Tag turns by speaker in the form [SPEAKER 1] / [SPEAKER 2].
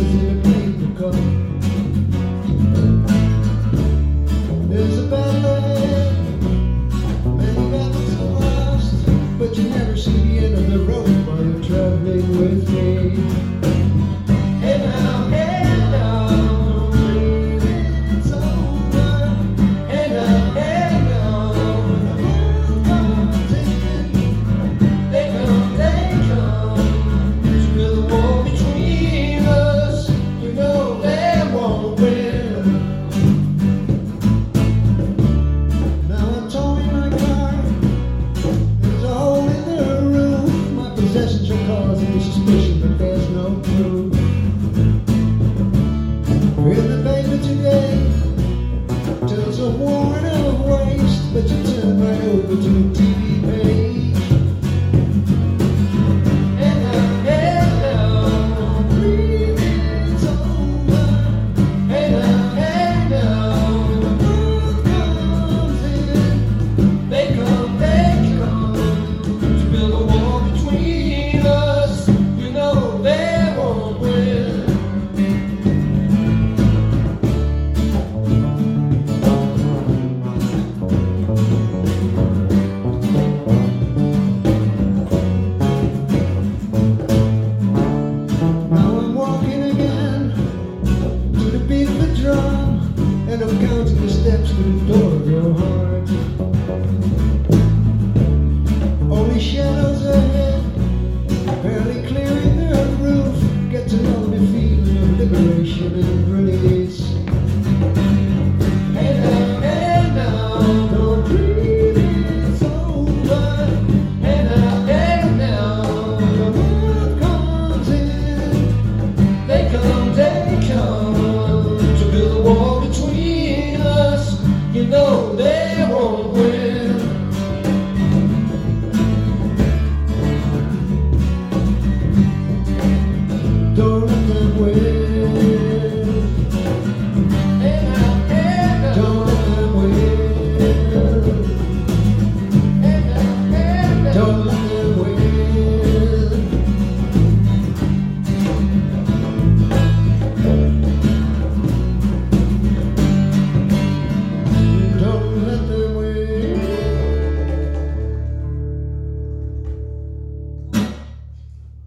[SPEAKER 1] is in the paper cup. possessions are causing suspicion, but there's no proof. In the paper today, tells a warning of waste, but you turn right over to a TV page. the feeling of liberation and